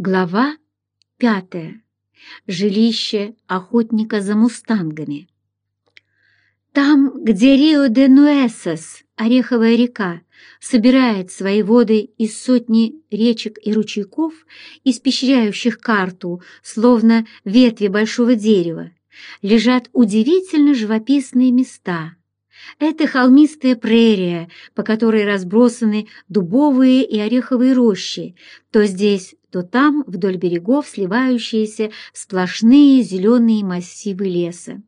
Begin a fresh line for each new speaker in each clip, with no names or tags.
Глава пятая. Жилище охотника за мустангами. Там, где Рио-де-Нуэсос, Ореховая река, собирает свои воды из сотни речек и ручейков, испещряющих карту, словно ветви большого дерева, лежат удивительно живописные места. Это холмистая прерия, по которой разбросаны дубовые и ореховые рощи, то здесь, то там вдоль берегов сливающиеся в сплошные зеленые массивы леса.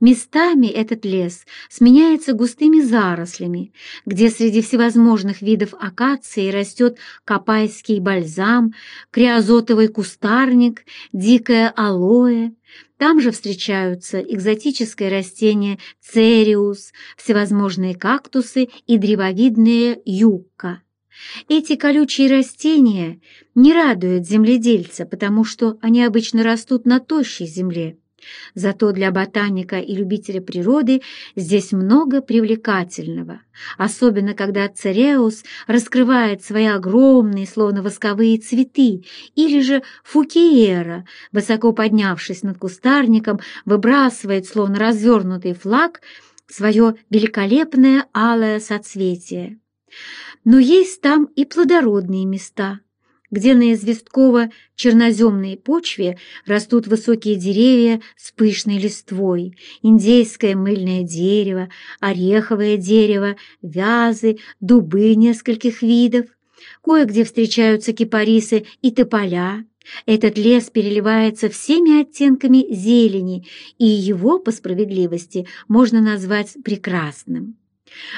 Местами этот лес сменяется густыми зарослями, где среди всевозможных видов акации растет капайский бальзам, криозотовый кустарник, дикое алоэ. Там же встречаются экзотическое растение цериус, всевозможные кактусы и древовидные юкка. Эти колючие растения не радуют земледельца, потому что они обычно растут на тощей земле. Зато для ботаника и любителя природы здесь много привлекательного, особенно когда цереус раскрывает свои огромные, словно восковые цветы, или же фукиера, высоко поднявшись над кустарником, выбрасывает, словно развернутый флаг, свое великолепное алое соцветие. Но есть там и плодородные места, где на известково-черноземной почве растут высокие деревья с пышной листвой, индейское мыльное дерево, ореховое дерево, вязы, дубы нескольких видов. Кое-где встречаются кипарисы и тополя. Этот лес переливается всеми оттенками зелени, и его, по справедливости, можно назвать прекрасным.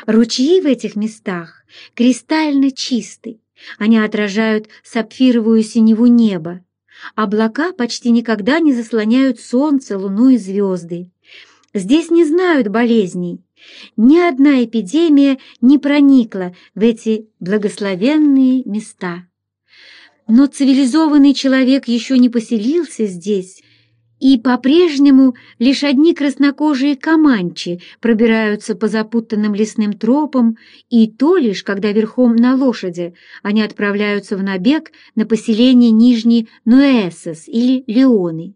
Ручьи в этих местах кристально чисты, они отражают сапфировую синеву неба. Облака почти никогда не заслоняют солнце, луну и звезды. Здесь не знают болезней. Ни одна эпидемия не проникла в эти благословенные места. Но цивилизованный человек еще не поселился здесь, и по-прежнему лишь одни краснокожие команчи пробираются по запутанным лесным тропам, и то лишь, когда верхом на лошади они отправляются в набег на поселение Нижний Нуэсос или Леоны.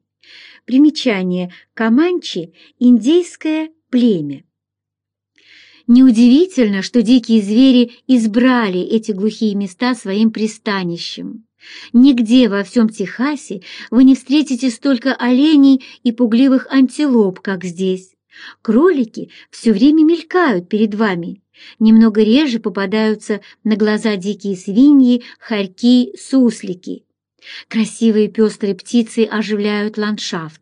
Примечание «Команчи» — индейское племя. Неудивительно, что дикие звери избрали эти глухие места своим пристанищем. Нигде во всем Техасе вы не встретите столько оленей и пугливых антилоп, как здесь. Кролики все время мелькают перед вами. Немного реже попадаются на глаза дикие свиньи, хорьки, суслики. Красивые пестрые птицы оживляют ландшафт.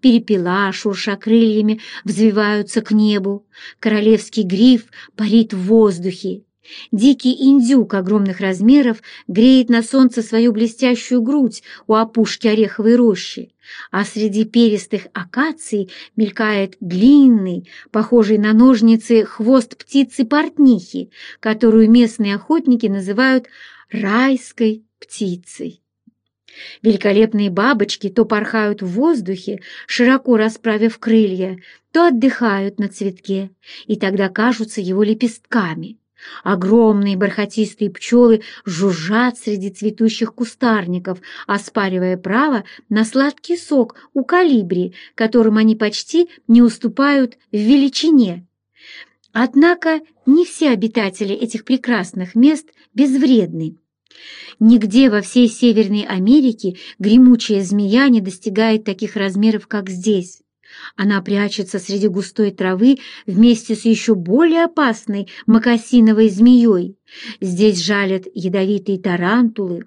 Перепела, шурша крыльями, взвиваются к небу. Королевский гриф парит в воздухе. Дикий индюк огромных размеров греет на солнце свою блестящую грудь у опушки ореховой рощи, а среди перистых акаций мелькает длинный, похожий на ножницы, хвост птицы-портнихи, которую местные охотники называют райской птицей. Великолепные бабочки то порхают в воздухе, широко расправив крылья, то отдыхают на цветке, и тогда кажутся его лепестками. Огромные бархатистые пчелы жужжат среди цветущих кустарников, оспаривая право на сладкий сок у калибри, которым они почти не уступают в величине. Однако не все обитатели этих прекрасных мест безвредны. Нигде во всей Северной Америке гремучая змея не достигает таких размеров, как здесь. Она прячется среди густой травы вместе с еще более опасной макасиновой змеей. Здесь жалят ядовитые тарантулы,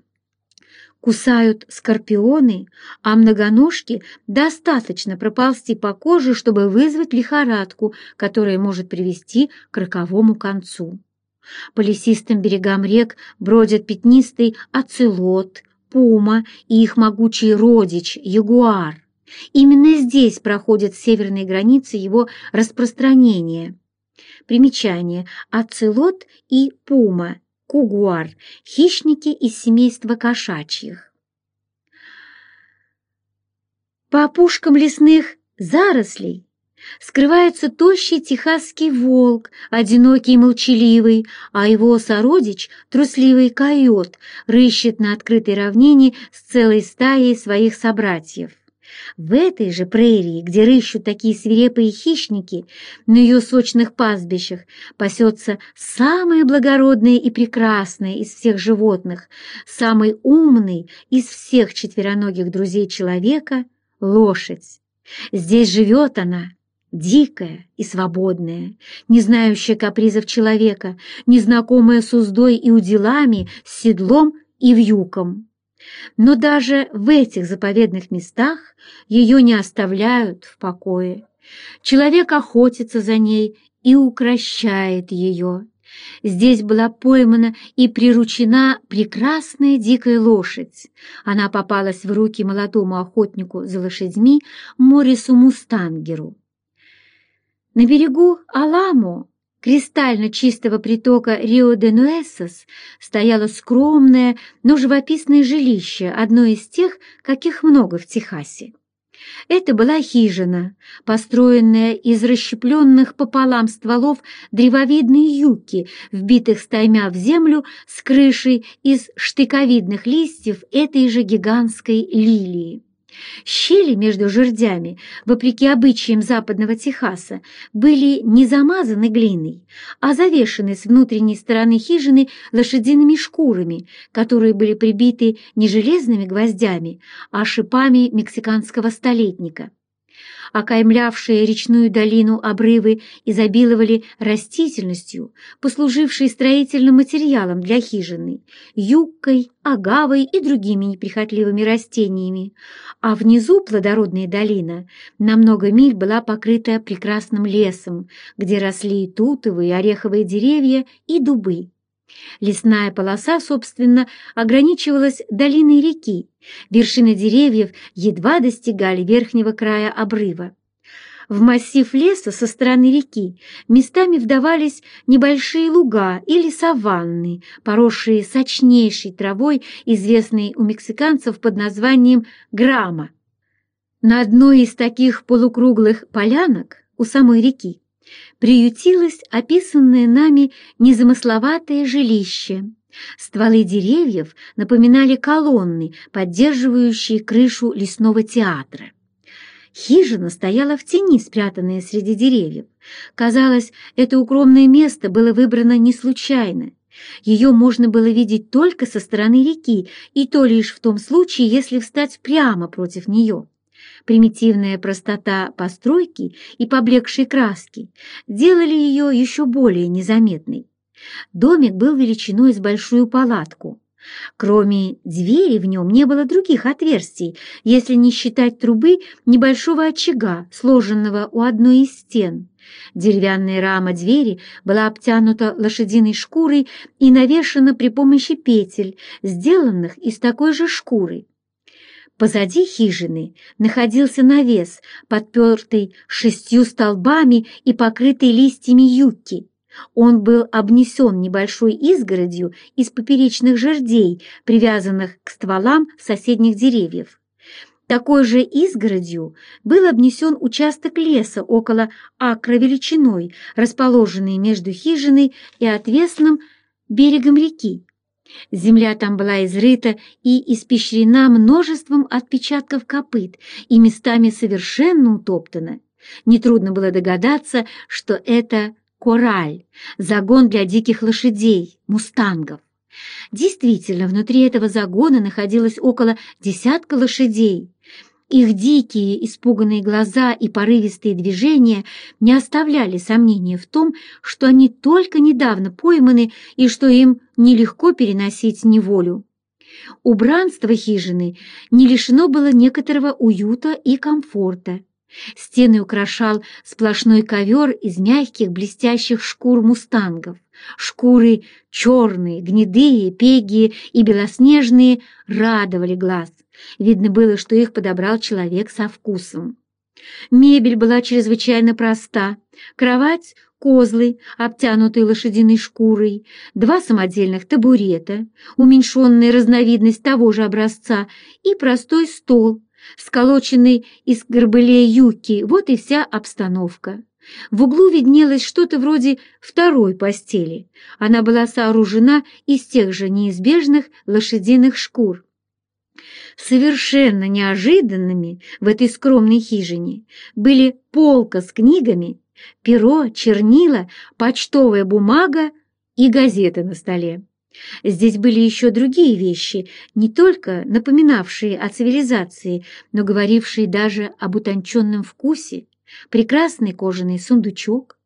кусают скорпионы, а многоножки достаточно проползти по коже, чтобы вызвать лихорадку, которая может привести к роковому концу. По лесистым берегам рек бродят пятнистый оцелот, пума и их могучий родич, ягуар. Именно здесь проходят северные границы его распространения. Примечание. Оцелот и пума, кугуар – хищники из семейства кошачьих. По опушкам лесных зарослей скрывается тощий техасский волк, одинокий и молчаливый, а его сородич, трусливый койот, рыщет на открытой равнине с целой стаей своих собратьев. В этой же прерии, где рыщут такие свирепые хищники, на ее сочных пастбищах пасется самое благородное и прекрасное из всех животных, самый умный из всех четвероногих друзей человека — лошадь. Здесь живет она, дикая и свободная, не знающая капризов человека, незнакомая с уздой и уделами, с седлом и вьюком. Но даже в этих заповедных местах ее не оставляют в покое. Человек охотится за ней и укращает ее. Здесь была поймана и приручена прекрасная дикая лошадь. Она попалась в руки молодому охотнику за лошадьми Морису Мустангеру. На берегу Аламо, кристально чистого притока Рио-де-Нуэсос, стояло скромное, но живописное жилище, одно из тех, каких много в Техасе. Это была хижина, построенная из расщепленных пополам стволов древовидной юки, вбитых стаймя в землю с крышей из штыковидных листьев этой же гигантской лилии. Щели между жердями, вопреки обычаям западного Техаса, были не замазаны глиной, а завешены с внутренней стороны хижины лошадиными шкурами, которые были прибиты не железными гвоздями, а шипами мексиканского столетника окаймлявшие речную долину обрывы изобиловали растительностью, послужившей строительным материалом для хижины, юбкой, агавой и другими неприхотливыми растениями, а внизу плодородная долина на много миль была покрыта прекрасным лесом, где росли тутовые, ореховые деревья и дубы. Лесная полоса, собственно, ограничивалась долиной реки, вершины деревьев едва достигали верхнего края обрыва. В массив леса со стороны реки местами вдавались небольшие луга или саванны, поросшие сочнейшей травой, известной у мексиканцев под названием грама. На одной из таких полукруглых полянок у самой реки приютилось описанное нами незамысловатое жилище. Стволы деревьев напоминали колонны, поддерживающие крышу лесного театра. Хижина стояла в тени, спрятанная среди деревьев. Казалось, это укромное место было выбрано не случайно. Ее можно было видеть только со стороны реки, и то лишь в том случае, если встать прямо против нее. Примитивная простота постройки и поблекшие краски делали ее еще более незаметной. Домик был величиной с большую палатку. Кроме двери в нем не было других отверстий, если не считать трубы небольшого очага, сложенного у одной из стен. Деревянная рама двери была обтянута лошадиной шкурой и навешана при помощи петель, сделанных из такой же шкуры. Позади хижины находился навес, подпертый шестью столбами и покрытый листьями юки. Он был обнесен небольшой изгородью из поперечных жердей, привязанных к стволам соседних деревьев. Такой же изгородью был обнесен участок леса около акра величиной, расположенный между хижиной и отвесным берегом реки. Земля там была изрыта и испещрена множеством отпечатков копыт и местами совершенно утоптана. Нетрудно было догадаться, что это кораль, загон для диких лошадей, мустангов. Действительно, внутри этого загона находилось около десятка лошадей. Их дикие, испуганные глаза и порывистые движения не оставляли сомнения в том, что они только недавно пойманы и что им нелегко переносить неволю. Убранство хижины не лишено было некоторого уюта и комфорта. Стены украшал сплошной ковер из мягких блестящих шкур мустангов. Шкуры черные, гнедые, пегие и белоснежные радовали глаз. Видно было, что их подобрал человек со вкусом. Мебель была чрезвычайно проста. Кровать — козлы, обтянутые лошадиной шкурой, два самодельных табурета, уменьшенная разновидность того же образца, и простой стол, сколоченный из горбылей юки, вот и вся обстановка. В углу виднелось что-то вроде второй постели. Она была сооружена из тех же неизбежных лошадиных шкур. Совершенно неожиданными в этой скромной хижине были полка с книгами, перо, чернила, почтовая бумага и газеты на столе. Здесь были еще другие вещи, не только напоминавшие о цивилизации, но говорившие даже об утонченном вкусе, прекрасный кожаный сундучок,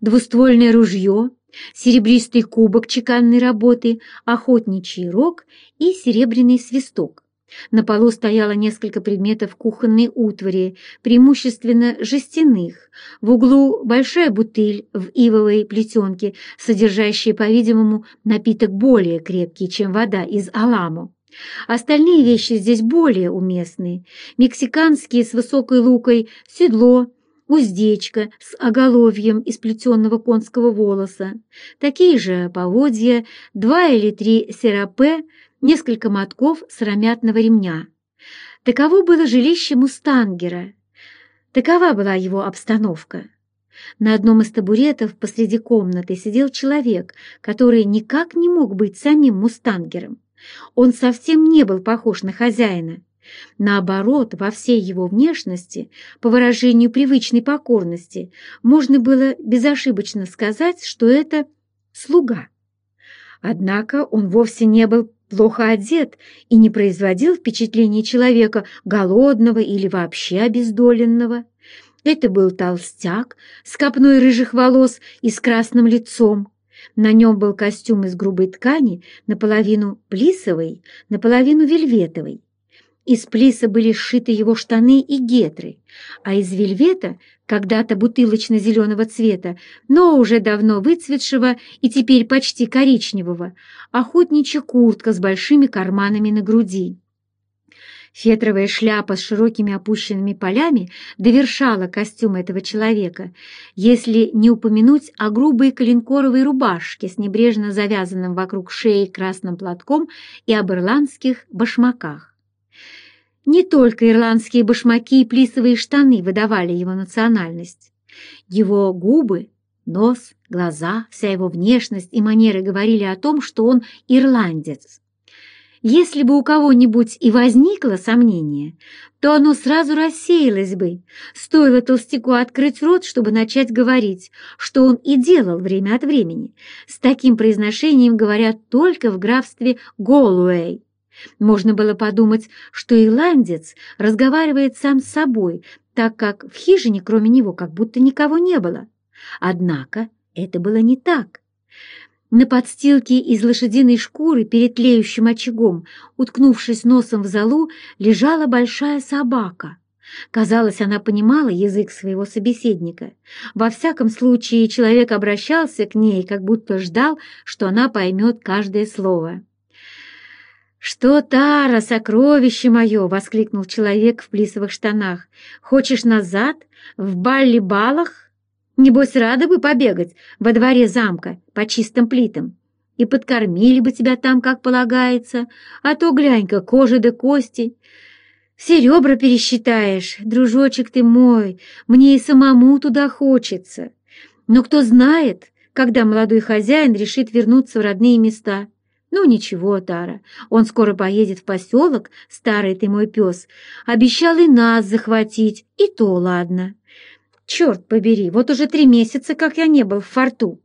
двуствольное ружье, серебристый кубок чеканной работы, охотничий рог и серебряный свисток. На полу стояло несколько предметов кухонной утвари, преимущественно жестяных. В углу большая бутыль в ивовой плетенке, содержащая, по-видимому, напиток более крепкий, чем вода из аламу. Остальные вещи здесь более уместные. Мексиканские с высокой лукой, седло, уздечка с оголовьем из плетеного конского волоса, такие же поводья, два или три серапе, несколько мотков сыромятного ремня. Таково было жилище мустангера. Такова была его обстановка. На одном из табуретов посреди комнаты сидел человек, который никак не мог быть самим мустангером. Он совсем не был похож на хозяина. Наоборот, во всей его внешности, по выражению привычной покорности, можно было безошибочно сказать, что это слуга. Однако он вовсе не был плохо одет и не производил впечатления человека голодного или вообще обездоленного. Это был толстяк с копной рыжих волос и с красным лицом. На нем был костюм из грубой ткани, наполовину плисовый, наполовину вельветовый. Из плиса были сшиты его штаны и гетры, а из вельвета, когда-то бутылочно-зеленого цвета, но уже давно выцветшего и теперь почти коричневого, охотничья куртка с большими карманами на груди. Фетровая шляпа с широкими опущенными полями довершала костюм этого человека, если не упомянуть о грубой коленкоровой рубашке с небрежно завязанным вокруг шеи красным платком и об ирландских башмаках. Не только ирландские башмаки и плисовые штаны выдавали его национальность. Его губы, нос, глаза, вся его внешность и манеры говорили о том, что он ирландец. Если бы у кого-нибудь и возникло сомнение, то оно сразу рассеялось бы. Стоило толстяку открыть рот, чтобы начать говорить, что он и делал время от времени. С таким произношением говорят только в графстве Голуэй. Можно было подумать, что ирландец разговаривает сам с собой, так как в хижине кроме него как будто никого не было. Однако это было не так. На подстилке из лошадиной шкуры перед тлеющим очагом, уткнувшись носом в залу, лежала большая собака. Казалось, она понимала язык своего собеседника. Во всяком случае, человек обращался к ней, как будто ждал, что она поймет каждое слово. «Что, Тара, сокровище мое!» — воскликнул человек в плисовых штанах. «Хочешь назад? В балли-балах? Небось, рада бы побегать во дворе замка по чистым плитам. И подкормили бы тебя там, как полагается, а то, глянь-ка, кожа да кости. Все ребра пересчитаешь, дружочек ты мой, мне и самому туда хочется. Но кто знает, когда молодой хозяин решит вернуться в родные места». «Ну ничего, Тара, он скоро поедет в поселок, старый ты мой пес. Обещал и нас захватить, и то ладно. Черт побери, вот уже три месяца, как я не был в форту.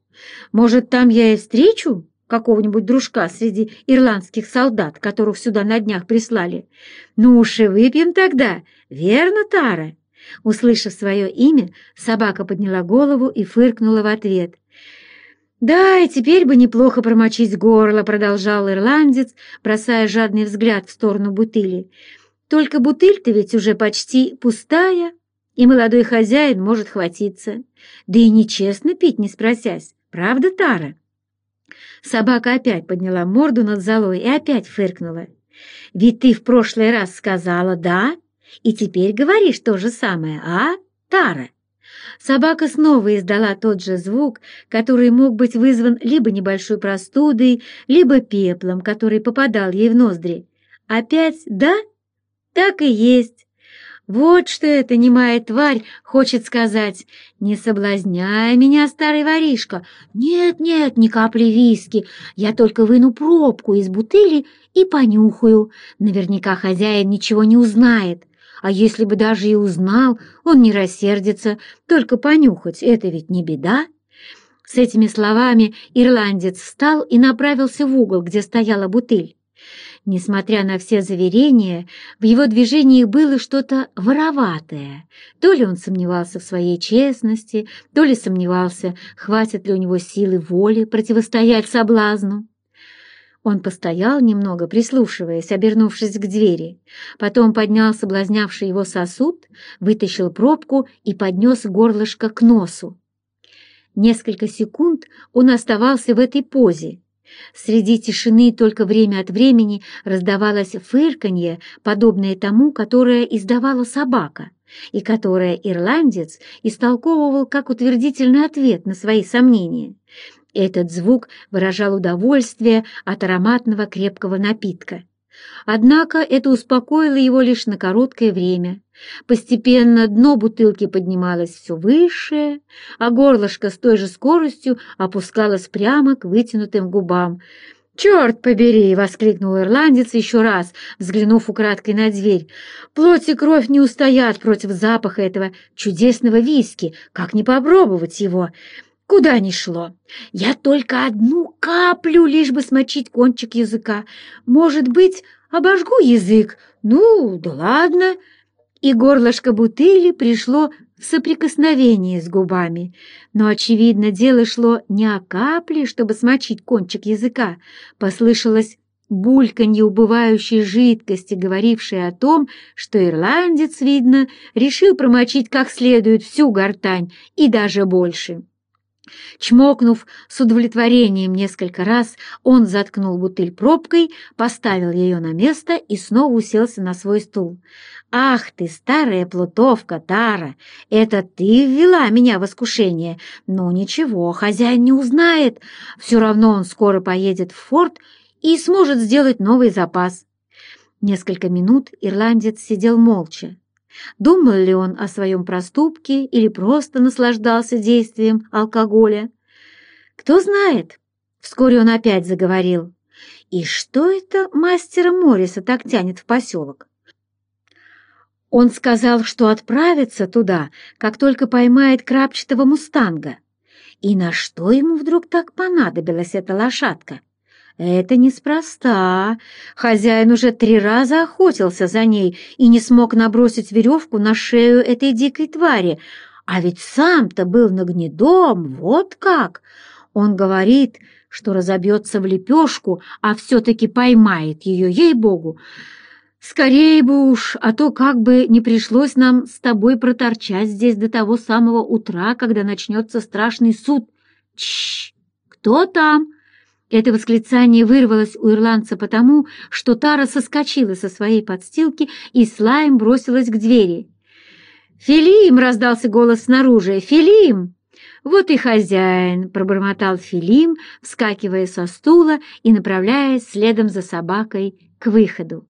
Может, там я и встречу какого-нибудь дружка среди ирландских солдат, которых сюда на днях прислали? Ну уж и выпьем тогда, верно, Тара?» Услышав свое имя, собака подняла голову и фыркнула в ответ – «Да, и теперь бы неплохо промочить горло», — продолжал ирландец, бросая жадный взгляд в сторону бутыли. «Только бутыль-то ведь уже почти пустая, и молодой хозяин может хватиться. Да и нечестно пить, не спросясь. Правда, Тара?» Собака опять подняла морду над золой и опять фыркнула. «Ведь ты в прошлый раз сказала «да», и теперь говоришь то же самое, а, Тара?» Собака снова издала тот же звук, который мог быть вызван либо небольшой простудой, либо пеплом, который попадал ей в ноздри. «Опять да?» «Так и есть. Вот что эта немая тварь хочет сказать. Не соблазняй меня, старый воришка. Нет-нет, ни капли виски. Я только выну пробку из бутыли и понюхаю. Наверняка хозяин ничего не узнает. А если бы даже и узнал, он не рассердится. Только понюхать — это ведь не беда. С этими словами ирландец встал и направился в угол, где стояла бутыль. Несмотря на все заверения, в его движениях было что-то вороватое. То ли он сомневался в своей честности, то ли сомневался, хватит ли у него силы воли противостоять соблазну. Он постоял немного, прислушиваясь, обернувшись к двери. Потом поднял соблазнявший его сосуд, вытащил пробку и поднес горлышко к носу. Несколько секунд он оставался в этой позе. Среди тишины только время от времени раздавалось фырканье, подобное тому, которое издавала собака, и которое ирландец истолковывал как утвердительный ответ на свои сомнения. Этот звук выражал удовольствие от ароматного крепкого напитка. Однако это успокоило его лишь на короткое время. Постепенно дно бутылки поднималось все выше, а горлышко с той же скоростью опускалось прямо к вытянутым губам. «Черт побери!» — воскликнул ирландец еще раз, взглянув украдкой на дверь. «Плоть и кровь не устоят против запаха этого чудесного виски. Как не попробовать его?» Куда ни шло. Я только одну каплю, лишь бы смочить кончик языка. Может быть, обожгу язык. Ну, да ладно. И горлышко бутыли пришло в соприкосновение с губами. Но, очевидно, дело шло не о капле, чтобы смочить кончик языка. Послышалось бульканье убывающей жидкости, говорившее о том, что ирландец, видно, решил промочить как следует всю гортань и даже больше. Чмокнув с удовлетворением несколько раз, он заткнул бутыль пробкой, поставил ее на место и снова уселся на свой стул. «Ах ты, старая плутовка, Тара! Это ты ввела меня в искушение! Ну ничего, хозяин не узнает. Все равно он скоро поедет в форт и сможет сделать новый запас». Несколько минут ирландец сидел молча. Думал ли он о своем проступке или просто наслаждался действием алкоголя? Кто знает. Вскоре он опять заговорил. И что это мастера Морриса так тянет в поселок? Он сказал, что отправится туда, как только поймает крапчатого мустанга. И на что ему вдруг так понадобилась эта лошадка? Это неспроста. Хозяин уже три раза охотился за ней и не смог набросить веревку на шею этой дикой твари. А ведь сам-то был на гнедом, вот как. Он говорит, что разобьется в лепешку, а все-таки поймает ее, ей-богу. Скорее бы уж, а то как бы не пришлось нам с тобой проторчать здесь до того самого утра, когда начнется страшный суд. Чш! Кто там? Это восклицание вырвалось у ирландца потому, что Тара соскочила со своей подстилки и слаем бросилась к двери. «Филим!» — раздался голос снаружи. «Филим!» «Вот и хозяин!» — пробормотал Филим, вскакивая со стула и направляясь следом за собакой к выходу.